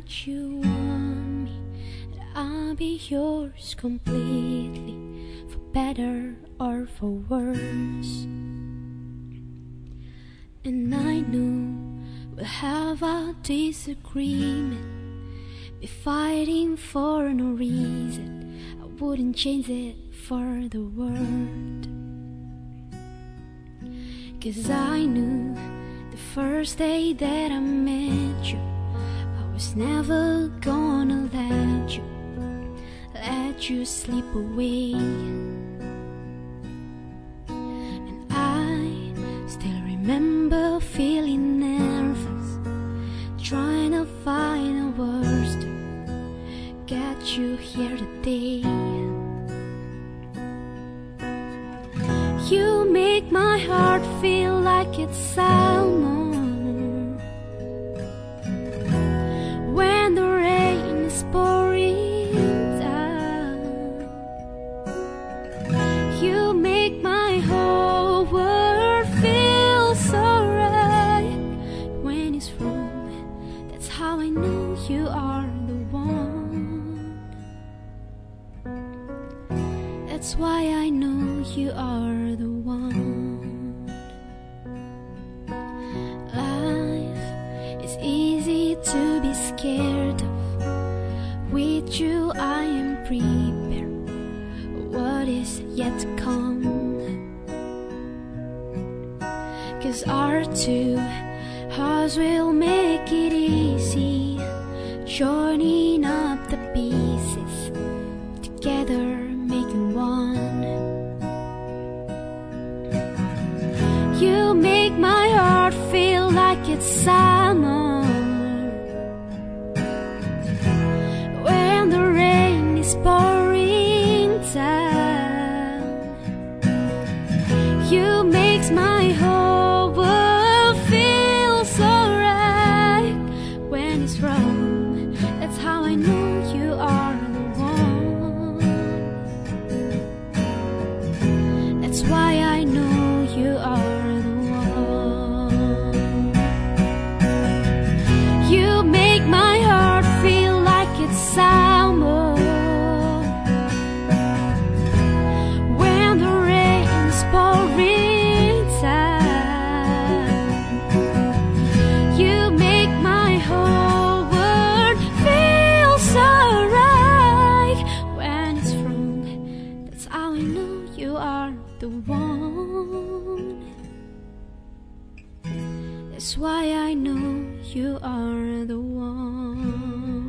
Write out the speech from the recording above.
that you want me, that I'll be yours completely, for better or for worse. And I know we'll have our disagreement, be fighting for no reason. I wouldn't change it for the world. Cause I knew the first day that I met you, was never gonna let you, let you slip away. And I still remember feeling nervous, trying to find the words to get you here today. You make my heart feel like it's summer you are the one. That's why I know you are the one. Life is easy to be scared of. With you, I am prepared. What is yet to come? Cause our two hearts will make it easy, joining up the pieces together making one. You make my heart feel like it's summer when the rain is pouring down. You makes my whole the one. That's why I know you are the one.